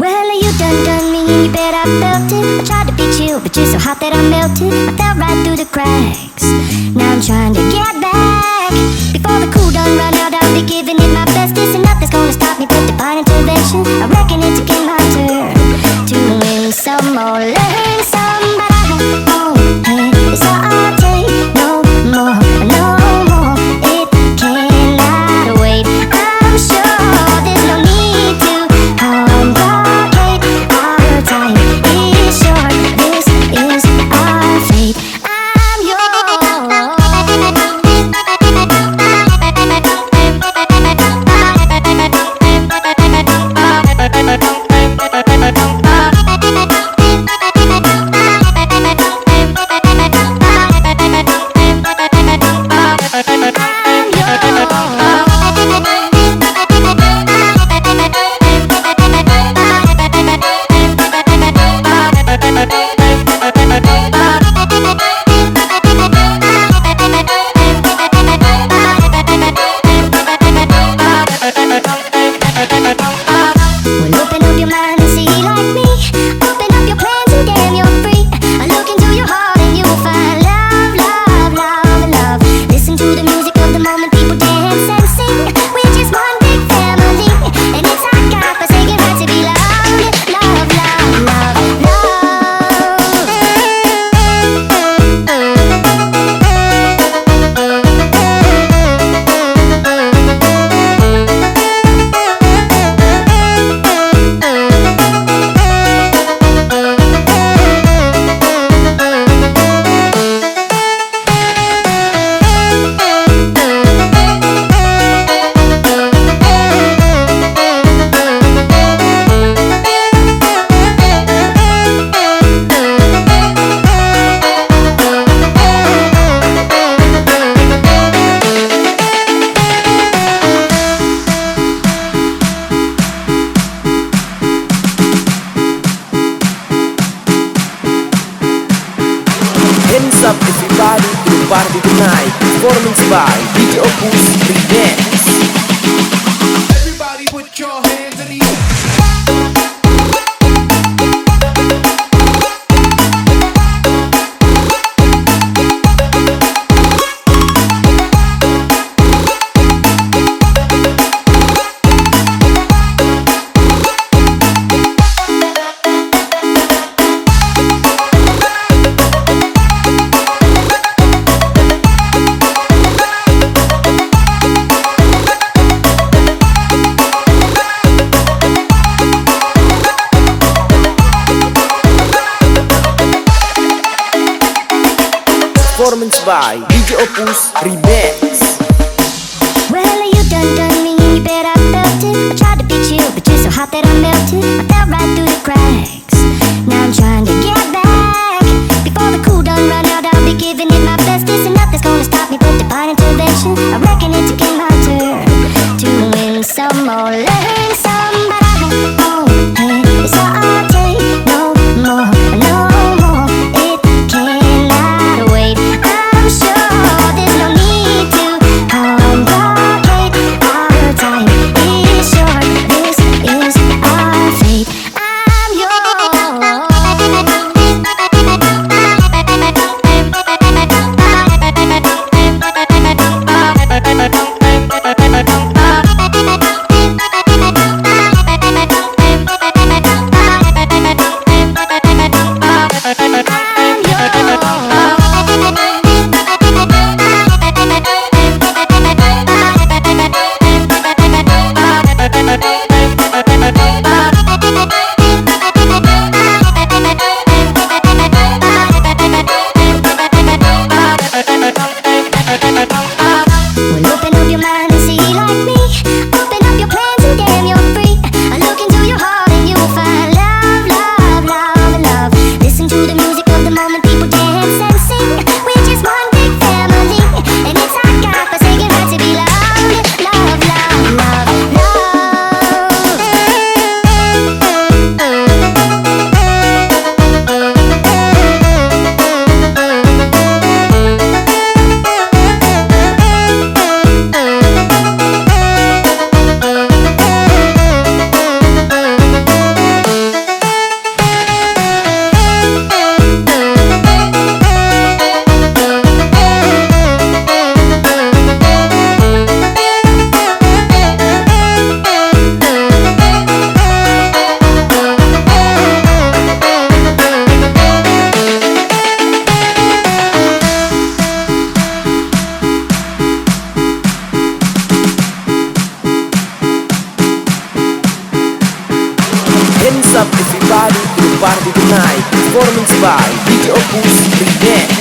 Well, you done done me, you bet I felt it. I tried to beat you, but you're so hot that I melted. I fell right through the cracks. Now I'm trying to get back. night. Performance by Opus Everybody put your hands in the air. performance by DJ Opus Remix. Well, you done done me, but I felt it. I Tried to beat you, but you're so hot that I melted. I fell right through everybody to